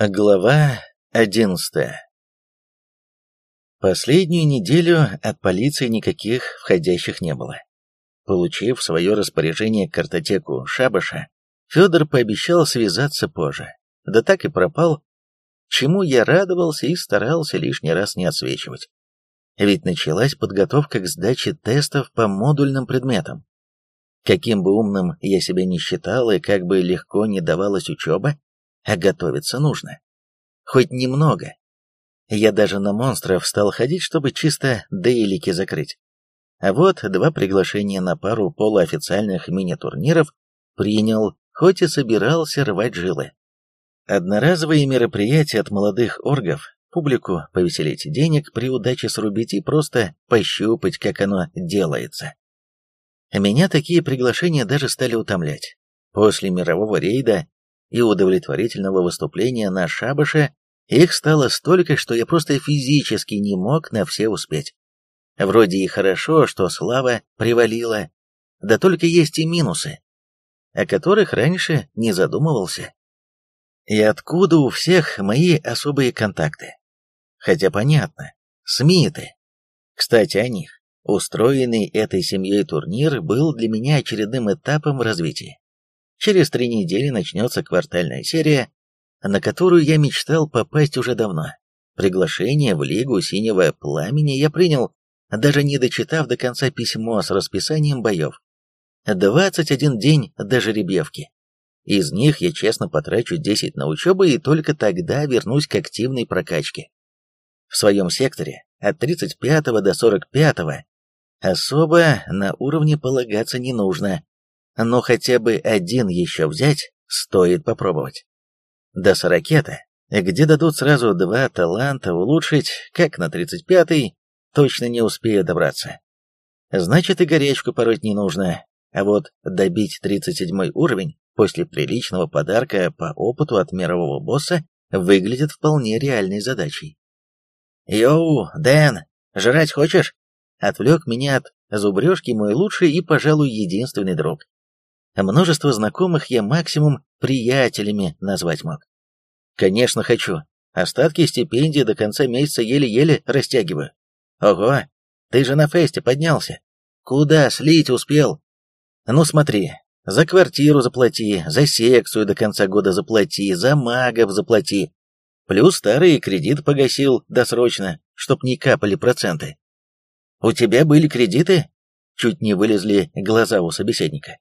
Глава одиннадцатая Последнюю неделю от полиции никаких входящих не было. Получив в свое распоряжение картотеку Шабаша, Федор пообещал связаться позже. Да так и пропал, чему я радовался и старался лишний раз не отсвечивать. Ведь началась подготовка к сдаче тестов по модульным предметам. Каким бы умным я себя не считал и как бы легко не давалась учеба, а готовиться нужно. Хоть немного. Я даже на монстров стал ходить, чтобы чисто дейлики закрыть. А вот два приглашения на пару полуофициальных мини-турниров принял, хоть и собирался рвать жилы. Одноразовые мероприятия от молодых оргов, публику повеселить денег, при удаче срубить и просто пощупать, как оно делается. Меня такие приглашения даже стали утомлять. После мирового рейда и удовлетворительного выступления на шабаше их стало столько, что я просто физически не мог на все успеть. Вроде и хорошо, что слава привалила, да только есть и минусы, о которых раньше не задумывался. И откуда у всех мои особые контакты? Хотя понятно, СМИ-то. Кстати, о них. Устроенный этой семьей турнир был для меня очередным этапом развития. Через три недели начнется квартальная серия, на которую я мечтал попасть уже давно. Приглашение в Лигу Синего Пламени я принял, даже не дочитав до конца письмо с расписанием боев. 21 день до жеребьевки. Из них я честно потрачу 10 на учебу и только тогда вернусь к активной прокачке. В своем секторе от 35 до 45 особо на уровне полагаться не нужно, но хотя бы один еще взять стоит попробовать. До сорокета, где дадут сразу два таланта улучшить, как на 35-й, точно не успею добраться. Значит и горячку пороть не нужно, а вот добить 37 уровень после приличного подарка по опыту от мирового босса выглядит вполне реальной задачей. «Йоу, Дэн, жрать хочешь?» Отвлек меня от зубрежки мой лучший и, пожалуй, единственный друг. Множество знакомых я максимум приятелями назвать мог. Конечно, хочу. Остатки стипендии до конца месяца еле-еле растягиваю. Ого, ты же на фесте поднялся. Куда слить успел? Ну смотри, за квартиру заплати, за секцию до конца года заплати, за магов заплати. Плюс старый кредит погасил досрочно, чтоб не капали проценты. У тебя были кредиты? Чуть не вылезли глаза у собеседника.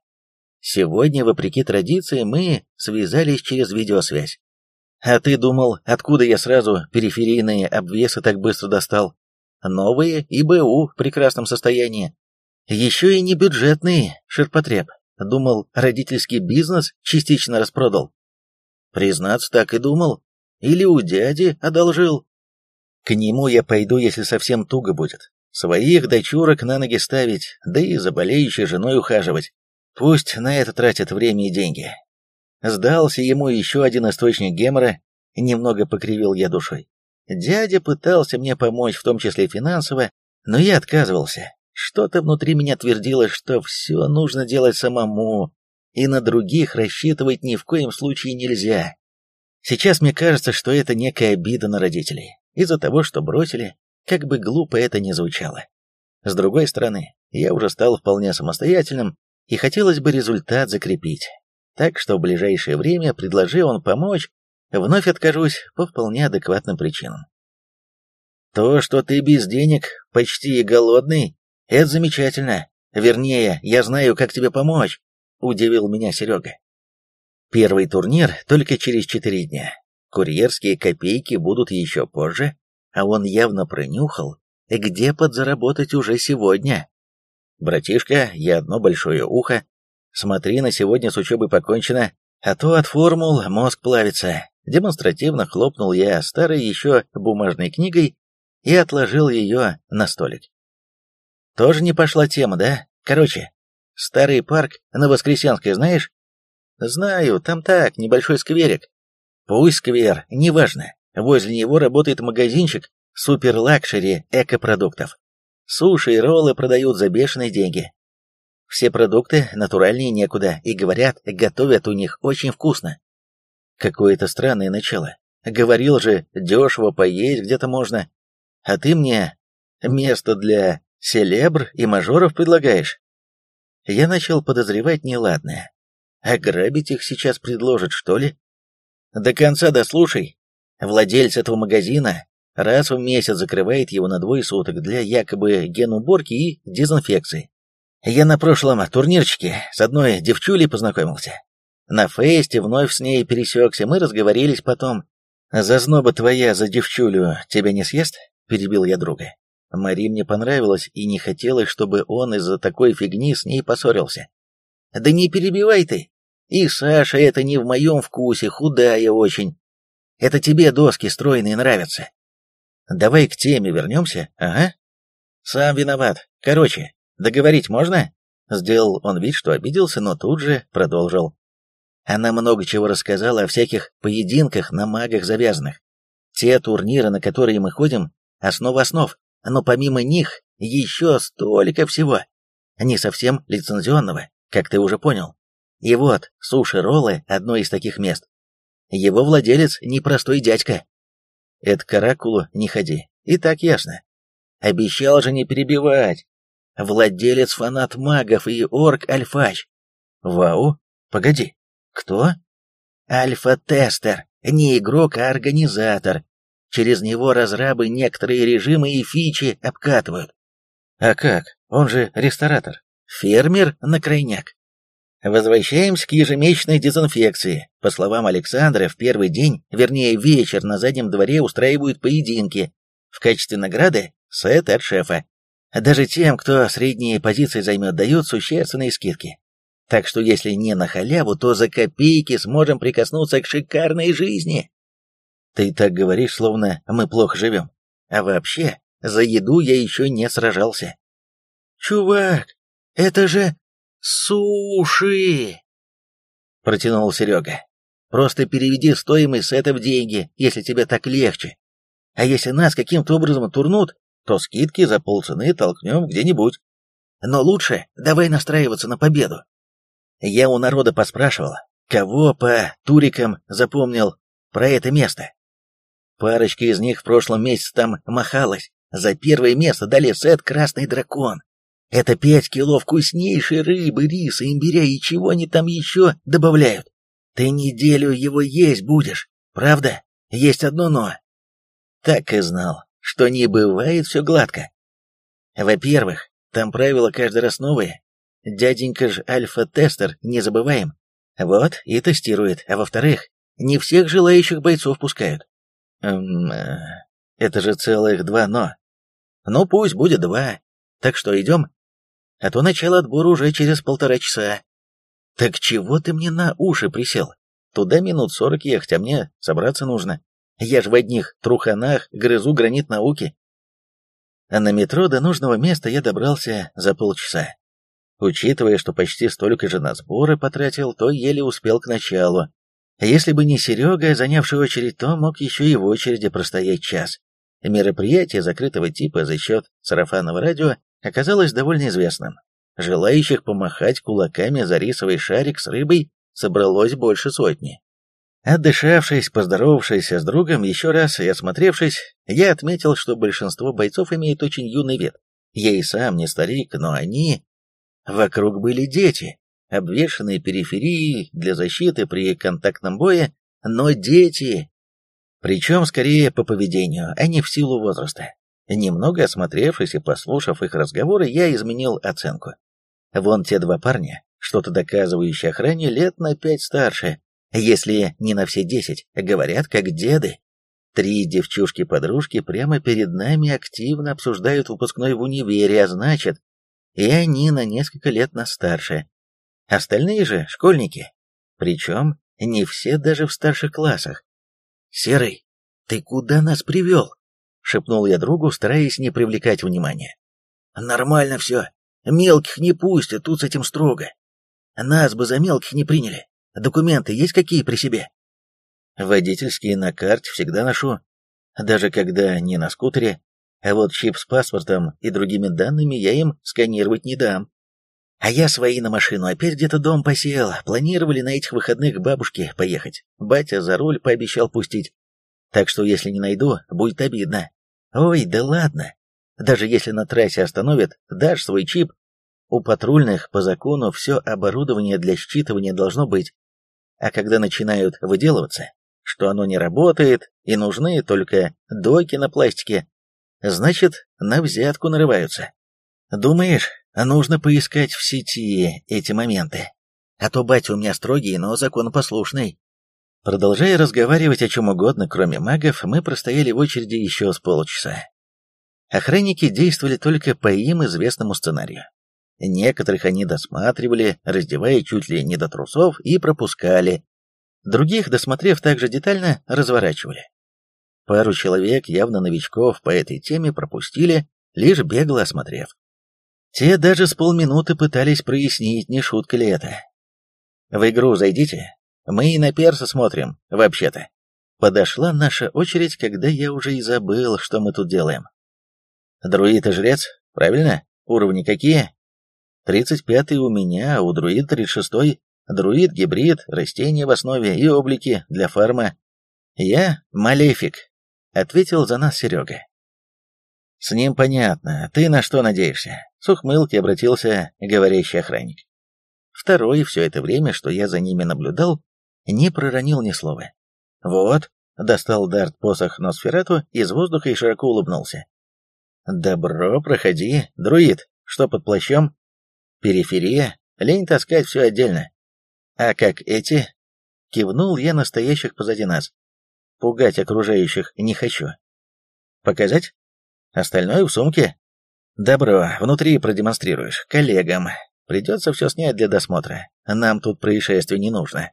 Сегодня, вопреки традиции, мы связались через видеосвязь. А ты думал, откуда я сразу периферийные обвесы так быстро достал? Новые ИБУ в прекрасном состоянии. Еще и не бюджетный ширпотреб. Думал, родительский бизнес частично распродал. Признаться, так и думал. Или у дяди одолжил. К нему я пойду, если совсем туго будет. Своих дочурок на ноги ставить, да и за болеющей женой ухаживать. Пусть на это тратят время и деньги. Сдался ему еще один источник гемора, немного покривил я душой. Дядя пытался мне помочь, в том числе финансово, но я отказывался. Что-то внутри меня твердило, что все нужно делать самому, и на других рассчитывать ни в коем случае нельзя. Сейчас мне кажется, что это некая обида на родителей, из-за того, что бросили, как бы глупо это ни звучало. С другой стороны, я уже стал вполне самостоятельным, и хотелось бы результат закрепить. Так что в ближайшее время, предложи он помочь, вновь откажусь по вполне адекватным причинам. То, что ты без денег, почти и голодный, это замечательно. Вернее, я знаю, как тебе помочь, удивил меня Серега. Первый турнир только через четыре дня. Курьерские копейки будут еще позже, а он явно пронюхал, где подзаработать уже сегодня. «Братишка, я одно большое ухо. Смотри, на сегодня с учебой покончено, а то от формул мозг плавится». Демонстративно хлопнул я старой еще бумажной книгой и отложил ее на столик. «Тоже не пошла тема, да? Короче, старый парк на Воскресенской знаешь?» «Знаю, там так, небольшой скверик». «Пусть сквер, неважно. Возле него работает магазинчик супер-лакшери экопродуктов. Суши и роллы продают за бешеные деньги. Все продукты натуральнее некуда, и говорят, готовят у них очень вкусно. Какое-то странное начало. Говорил же, дешево поесть где-то можно. А ты мне место для селебр и мажоров предлагаешь? Я начал подозревать неладное. Ограбить их сейчас предложат, что ли? До конца дослушай. Владелец этого магазина раз в месяц закрывает его на двое суток для якобы генуборки и дезинфекции. Я на прошлом турнирчике с одной девчулей познакомился. На фесте вновь с ней пересекся, мы разговорились потом. «Зазноба твоя за девчулю тебя не съест?» — перебил я друга. Мари мне понравилось, и не хотелось, чтобы он из-за такой фигни с ней поссорился. «Да не перебивай ты! И Саша это не в моем вкусе, худая очень. Это тебе доски стройные нравятся. Давай к теме вернемся, ага. Сам виноват. Короче, договорить можно?» Сделал он вид, что обиделся, но тут же продолжил. Она много чего рассказала о всяких поединках на магах завязанных. Те турниры, на которые мы ходим, основа основ, но помимо них еще столько всего. Не совсем лицензионного, как ты уже понял. И вот, суши-роллы — одно из таких мест. Его владелец — непростой дядька. Это к Оракулу не ходи, и так ясно. Обещал же не перебивать. Владелец фанат магов и орк-альфач. Вау, погоди, кто? Альфа-тестер, не игрок, а организатор. Через него разрабы некоторые режимы и фичи обкатывают. А как? Он же ресторатор. Фермер на крайняк. Возвращаемся к ежемесячной дезинфекции. По словам Александра, в первый день, вернее вечер, на заднем дворе устраивают поединки. В качестве награды сет от шефа. Даже тем, кто средние позиции займет, дают существенные скидки. Так что если не на халяву, то за копейки сможем прикоснуться к шикарной жизни. Ты так говоришь, словно мы плохо живем. А вообще, за еду я еще не сражался. Чувак, это же суши! Протянул Серега. Просто переведи стоимость сета в деньги, если тебе так легче. А если нас каким-то образом турнут, то скидки за полцены толкнем где-нибудь. Но лучше давай настраиваться на победу. Я у народа поспрашивал, кого по турикам запомнил про это место. Парочка из них в прошлом месяце там махалась. За первое место дали сет «Красный дракон». Это пять кило вкуснейшей рыбы, риса, имбиря и чего они там еще добавляют. Ты неделю его есть будешь, правда? Есть одно «но». Так и знал, что не бывает все гладко. Во-первых, там правила каждый раз новые, Дяденька ж альфа-тестер, не забываем. Вот, и тестирует. А во-вторых, не всех желающих бойцов пускают. Эм, это же целых два «но». Ну, пусть будет два. Так что, идем? А то начало отбора уже через полтора часа. Так чего ты мне на уши присел? Туда минут сорок ехать, а мне собраться нужно. Я ж в одних труханах грызу гранит науки. А на метро до нужного места я добрался за полчаса. Учитывая, что почти столько же на сборы потратил, то еле успел к началу. Если бы не Серега, занявший очередь, то мог еще и в очереди простоять час. Мероприятие закрытого типа за счет сарафанного радио оказалось довольно известным. Желающих помахать кулаками за рисовый шарик с рыбой собралось больше сотни. Отдышавшись, поздоровавшись с другом еще раз и осмотревшись, я отметил, что большинство бойцов имеет очень юный вид. Я и сам не старик, но они Вокруг были дети, обвешанные периферией для защиты при контактном бое, но дети. Причем скорее по поведению, а не в силу возраста. Немного осмотревшись и послушав их разговоры, я изменил оценку. Вон те два парня, что-то доказывающие охране лет на пять старше, если не на все десять, говорят как деды. Три девчушки-подружки прямо перед нами активно обсуждают выпускной в универе, а значит, и они на несколько лет нас старше. Остальные же — школьники. Причем не все даже в старших классах. «Серый, ты куда нас привел?» — шепнул я другу, стараясь не привлекать внимания. «Нормально все. Мелких не пустят, тут с этим строго. Нас бы за мелких не приняли. Документы есть какие при себе?» «Водительские на карте всегда ношу. Даже когда не на скутере, а вот чип с паспортом и другими данными я им сканировать не дам. А я свои на машину опять где-то дом посеял. Планировали на этих выходных к бабушке поехать. Батя за руль пообещал пустить. Так что если не найду, будет обидно. Ой, да ладно. Даже если на трассе остановят, дашь свой чип. У патрульных по закону все оборудование для считывания должно быть. А когда начинают выделываться, что оно не работает и нужны только доки на пластике, значит, на взятку нарываются. Думаешь, нужно поискать в сети эти моменты? А то батя у меня строгий, но законопослушный. Продолжая разговаривать о чем угодно, кроме магов, мы простояли в очереди еще с полчаса. Охранники действовали только по им известному сценарию. Некоторых они досматривали, раздевая чуть ли не до трусов, и пропускали. Других, досмотрев также детально, разворачивали. Пару человек, явно новичков, по этой теме пропустили, лишь бегло осмотрев. Те даже с полминуты пытались прояснить, не шутка ли это. «В игру зайдите, мы и на перса смотрим, вообще-то». Подошла наша очередь, когда я уже и забыл, что мы тут делаем. Друид и жрец, правильно? Уровни какие? Тридцать пятый у меня, а у друид тридцать шестой. Друид, гибрид, растения в основе и облики для фарма. Я малефик, ответил за нас Серега. С ним понятно. Ты на что надеешься? С ухмылки обратился говорящий охранник. Второй, все это время, что я за ними наблюдал, не проронил ни слова. Вот, достал дарт посох Носферату из воздуха и широко улыбнулся. «Добро, проходи. Друид, что под плащом?» «Периферия. Лень таскать все отдельно». «А как эти?» Кивнул я настоящих позади нас. «Пугать окружающих не хочу». «Показать?» «Остальное в сумке?» «Добро, внутри продемонстрируешь. Коллегам. Придется все снять для досмотра. Нам тут происшествий не нужно».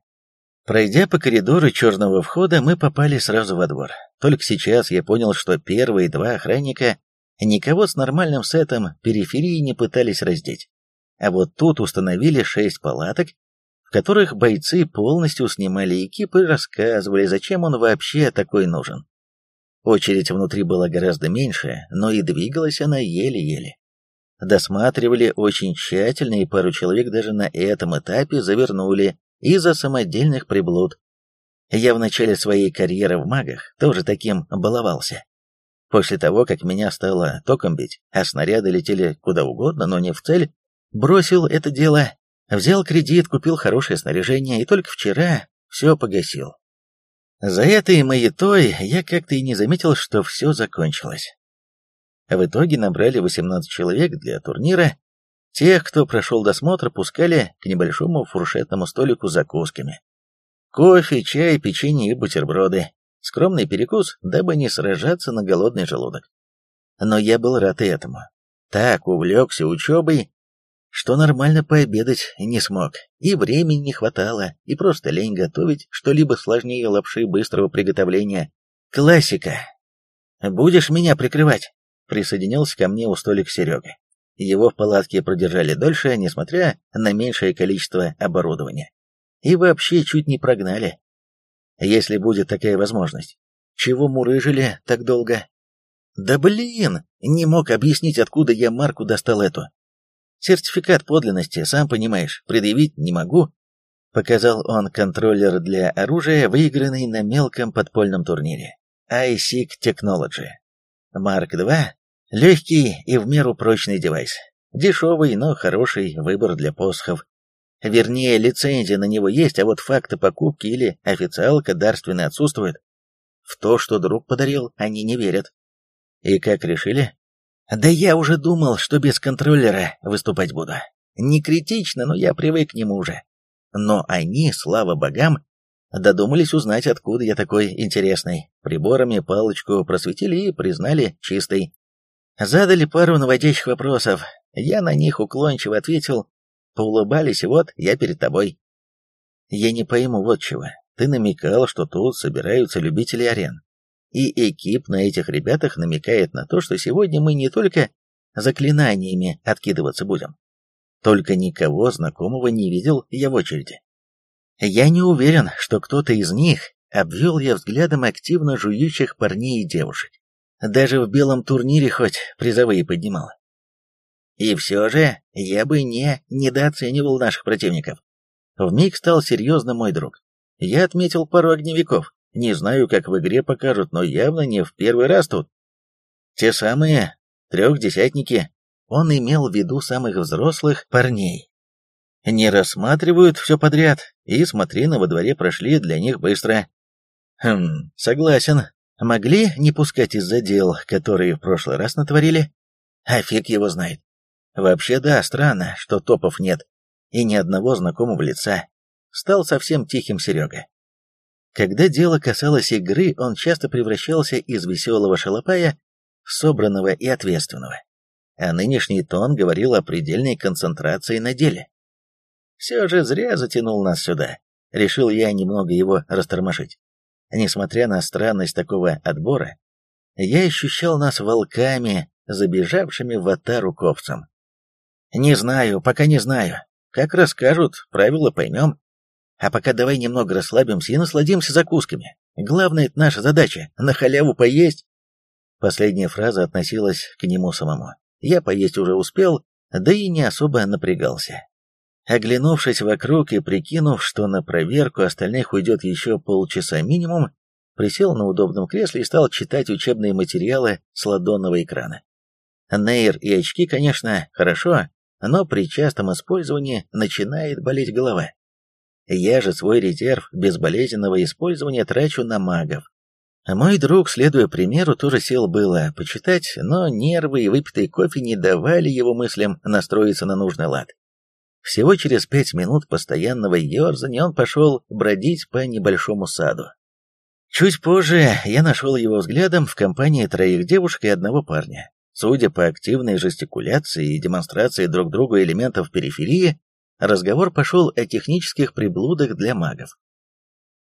Пройдя по коридору черного входа, мы попали сразу во двор. Только сейчас я понял, что первые два охранника Никого с нормальным сетом периферии не пытались раздеть. А вот тут установили шесть палаток, в которых бойцы полностью снимали экипы и рассказывали, зачем он вообще такой нужен. Очередь внутри была гораздо меньше, но и двигалась она еле-еле. Досматривали очень тщательно, и пару человек даже на этом этапе завернули из-за самодельных приблуд. Я в начале своей карьеры в магах тоже таким баловался. После того, как меня стало током бить, а снаряды летели куда угодно, но не в цель, бросил это дело, взял кредит, купил хорошее снаряжение и только вчера все погасил. За этой маятой я как-то и не заметил, что все закончилось. В итоге набрали 18 человек для турнира. Тех, кто прошел досмотр, пускали к небольшому фуршетному столику с закусками. Кофе, чай, печенье и бутерброды. Скромный перекус, дабы не сражаться на голодный желудок. Но я был рад этому. Так увлекся учебой, что нормально пообедать не смог, и времени не хватало, и просто лень готовить что-либо сложнее лапши быстрого приготовления. Классика. «Будешь меня прикрывать?» Присоединился ко мне у столик Серега. Его в палатке продержали дольше, несмотря на меньшее количество оборудования. И вообще чуть не прогнали если будет такая возможность. Чего мурыжили так долго? Да блин, не мог объяснить, откуда я марку достал эту. Сертификат подлинности, сам понимаешь, предъявить не могу. Показал он контроллер для оружия, выигранный на мелком подпольном турнире. iSeek Technology. Марк 2 — легкий и в меру прочный девайс. Дешевый, но хороший выбор для посохов. Вернее, лицензия на него есть, а вот факты покупки или официалка дарственная отсутствуют. В то, что друг подарил, они не верят. И как решили? Да я уже думал, что без контроллера выступать буду. Не критично, но я привык к нему уже. Но они, слава богам, додумались узнать, откуда я такой интересный. Приборами палочку просветили и признали чистой. Задали пару наводящих вопросов. Я на них уклончиво ответил, Поулыбались, и вот я перед тобой. Я не пойму вот чего. Ты намекал, что тут собираются любители арен. И экип на этих ребятах намекает на то, что сегодня мы не только заклинаниями откидываться будем. Только никого знакомого не видел я в очереди. Я не уверен, что кто-то из них обвел я взглядом активно жующих парней и девушек. Даже в белом турнире хоть призовые поднимал. И все же я бы не недооценивал наших противников. Вмиг стал серьезно мой друг. Я отметил пару огневиков, Не знаю, как в игре покажут, но явно не в первый раз тут. Те самые трехдесятники. Он имел в виду самых взрослых парней. Не рассматривают все подряд, и смотрины во дворе прошли для них быстро. Хм, согласен. Могли не пускать из-за дел, которые в прошлый раз натворили? А фиг его знает. Вообще да, странно, что топов нет, и ни одного знакомого лица. Стал совсем тихим Серега. Когда дело касалось игры, он часто превращался из веселого шалопая в собранного и ответственного. А нынешний тон говорил о предельной концентрации на деле. Все же зря затянул нас сюда. Решил я немного его растормошить. Несмотря на странность такого отбора, я ощущал нас волками, забежавшими в атару ковцам. Не знаю, пока не знаю. Как расскажут, правила поймем. А пока давай немного расслабимся и насладимся закусками. Главная это наша задача — на халяву поесть. Последняя фраза относилась к нему самому. Я поесть уже успел, да и не особо напрягался. Оглянувшись вокруг и прикинув, что на проверку остальных уйдет еще полчаса минимум, присел на удобном кресле и стал читать учебные материалы с ладонного экрана. Нейр и очки, конечно, хорошо, но при частом использовании начинает болеть голова. Я же свой резерв безболезненного использования трачу на магов. Мой друг, следуя примеру, тоже сел было почитать, но нервы и выпитый кофе не давали его мыслям настроиться на нужный лад. Всего через пять минут постоянного ерзания он пошел бродить по небольшому саду. Чуть позже я нашел его взглядом в компании троих девушек и одного парня. Судя по активной жестикуляции и демонстрации друг другу элементов периферии, разговор пошел о технических приблудах для магов.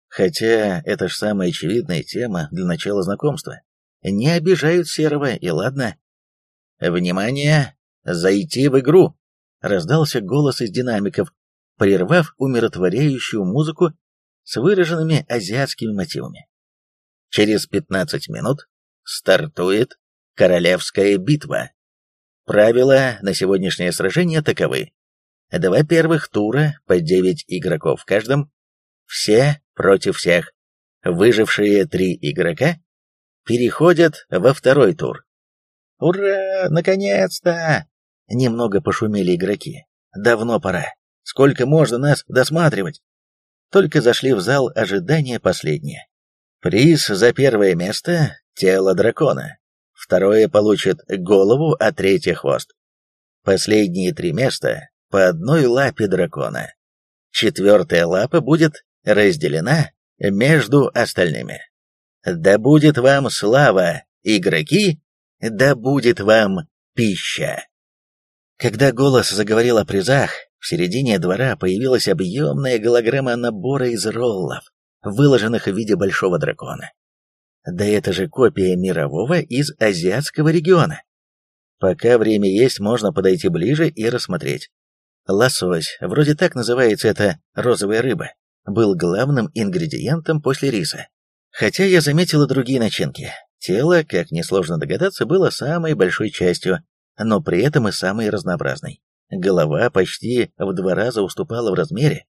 Хотя это ж самая очевидная тема для начала знакомства. Не обижают Серого, и ладно. «Внимание! Зайти в игру!» — раздался голос из динамиков, прервав умиротворяющую музыку с выраженными азиатскими мотивами. Через 15 минут стартует Королевская битва. Правила на сегодняшнее сражение таковы. Два первых тура по 9 игроков в каждом. Все против всех. Выжившие три игрока переходят во второй тур. «Ура! Наконец-то!» Немного пошумели игроки. «Давно пора. Сколько можно нас досматривать?» Только зашли в зал ожидания последнее. Приз за первое место — тело дракона второе получит голову, а третье — хвост. Последние три места — по одной лапе дракона. Четвертая лапа будет разделена между остальными. Да будет вам слава, игроки, да будет вам пища. Когда голос заговорил о призах, в середине двора появилась объемная голограмма набора из роллов, выложенных в виде большого дракона. Да это же копия мирового из азиатского региона. Пока время есть, можно подойти ближе и рассмотреть. Лосось, вроде так называется эта розовая рыба, был главным ингредиентом после риса. Хотя я заметила другие начинки. Тело, как несложно догадаться, было самой большой частью, но при этом и самой разнообразной. Голова почти в два раза уступала в размере,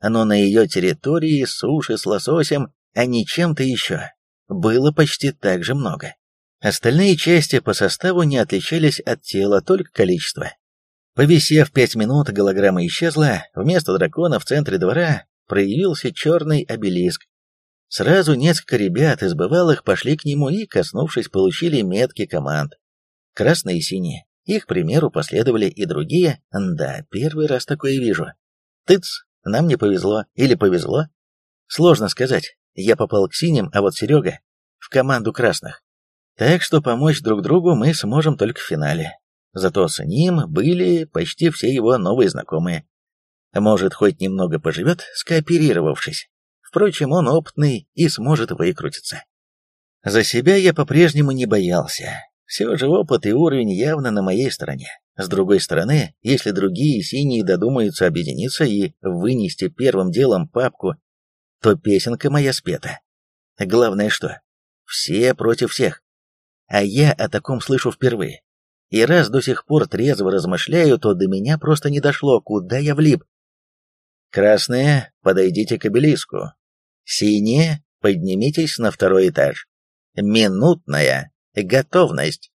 но на ее территории суши с лососем, а не чем-то еще было почти так же много. Остальные части по составу не отличались от тела, только количество. Повисев пять минут, голограмма исчезла, вместо дракона в центре двора проявился черный обелиск. Сразу несколько ребят из бывалых пошли к нему и, коснувшись, получили метки команд. Красные и синие. Их примеру последовали и другие. Да, первый раз такое вижу. Тыц, нам не повезло. Или повезло? Сложно сказать. Я попал к синим, а вот Серега в команду красных. Так что помочь друг другу мы сможем только в финале. Зато с ним были почти все его новые знакомые. Может, хоть немного поживет, скооперировавшись. Впрочем, он опытный и сможет выкрутиться. За себя я по-прежнему не боялся. Все же опыт и уровень явно на моей стороне. С другой стороны, если другие синие додумаются объединиться и вынести первым делом папку то песенка моя спета. Главное что? Все против всех. А я о таком слышу впервые. И раз до сих пор трезво размышляю, то до меня просто не дошло, куда я влип. Красные, подойдите к обелиску. Синие, поднимитесь на второй этаж. Минутная готовность.